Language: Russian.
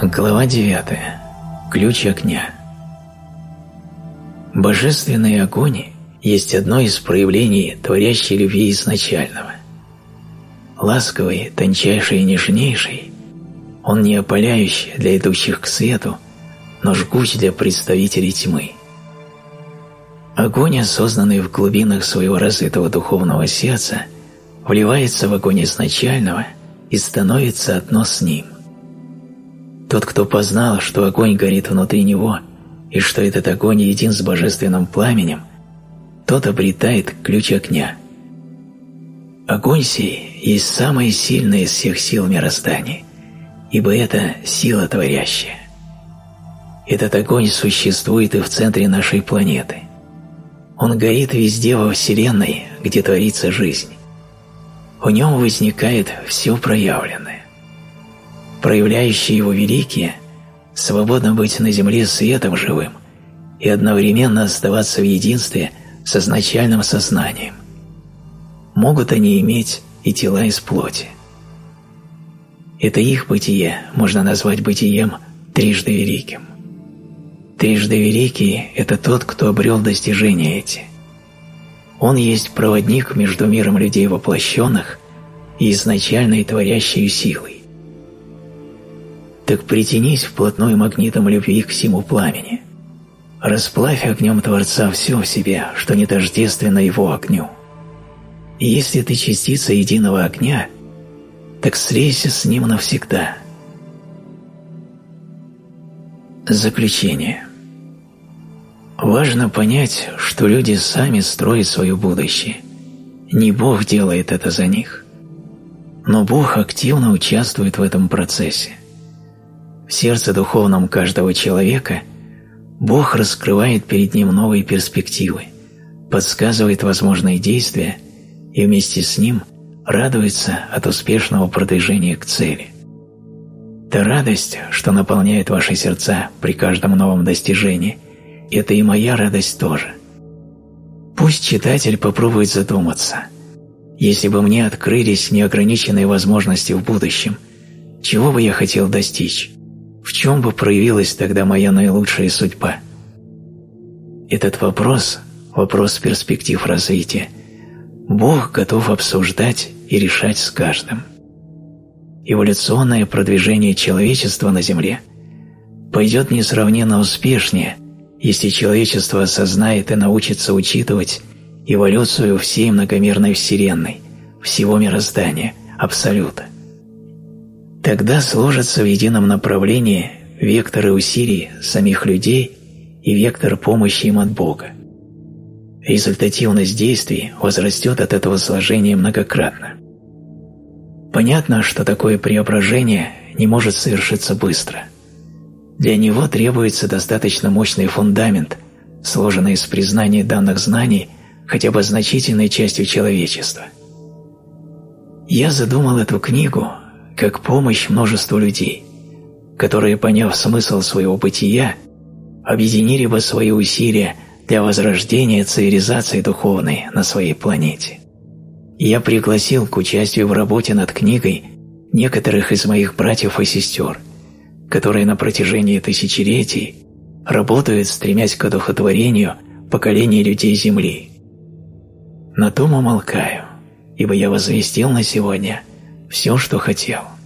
Глава 9. Ключ огня. Божественный огонь есть одно из проявлений творящей любви изначального. Ласковый, тончайший и нежнейший, он не опаляющий для идущих к свету, но жгуч для представителей тьмы. Огонь, осознанный в глубинах своего развитого духовного сердца, вливается в огонь изначального и становится одно с ним – тот, кто познал, что огонь горит внутри него, и что этот огонь един с божественным пламенем, тот обретает ключ огня. Огонь сей есть самая сильная из всех сил мироздания, ибо это сила творящая. Этот огонь существует и в центре нашей планеты. Он горит везде во Вселенной, где творится жизнь. В нем возникает все проявленное проявляющие его великие, свободно быть на земле светом живым и одновременно оставаться в единстве с изначальным сознанием. Могут они иметь и тела из плоти. Это их бытие можно назвать бытием трижды великим. Трижды великий – это тот, кто обрел достижения эти. Он есть проводник между миром людей воплощенных и изначальной творящей силой так притянись вплотную магнитом любви к всему пламени. Расплавь огнем Творца все в себе, что не тождественно его огню. И если ты частица единого огня, так слейся с ним навсегда. Заключение. Важно понять, что люди сами строят свое будущее. Не Бог делает это за них. Но Бог активно участвует в этом процессе. В сердце духовном каждого человека Бог раскрывает перед ним новые перспективы, подсказывает возможные действия и вместе с ним радуется от успешного продвижения к цели. Та радость, что наполняет ваши сердца при каждом новом достижении, это и моя радость тоже. Пусть читатель попробует задуматься. Если бы мне открылись неограниченные возможности в будущем, чего бы я хотел достичь? В чем бы проявилась тогда моя наилучшая судьба? Этот вопрос – вопрос перспектив развития. Бог готов обсуждать и решать с каждым. Эволюционное продвижение человечества на Земле пойдет несравненно успешнее, если человечество осознает и научится учитывать эволюцию всей многомерной Вселенной, всего мироздания, Абсолюта – Тогда сложатся в едином направлении векторы усилий самих людей и вектор помощи им от Бога. Результативность действий возрастет от этого сложения многократно. Понятно, что такое преображение не может совершиться быстро. Для него требуется достаточно мощный фундамент, сложенный из признания данных знаний хотя бы значительной частью человечества. Я задумал эту книгу как помощь множеству людей, которые, поняв смысл своего бытия, объединили бы свои усилия для возрождения цивилизации духовной на своей планете. я пригласил к участию в работе над книгой некоторых из моих братьев и сестер, которые на протяжении тысячелетий работают, стремясь к одухотворению поколения людей Земли. На том умолкаю, ибо я возвестил на сегодня – все, что хотел.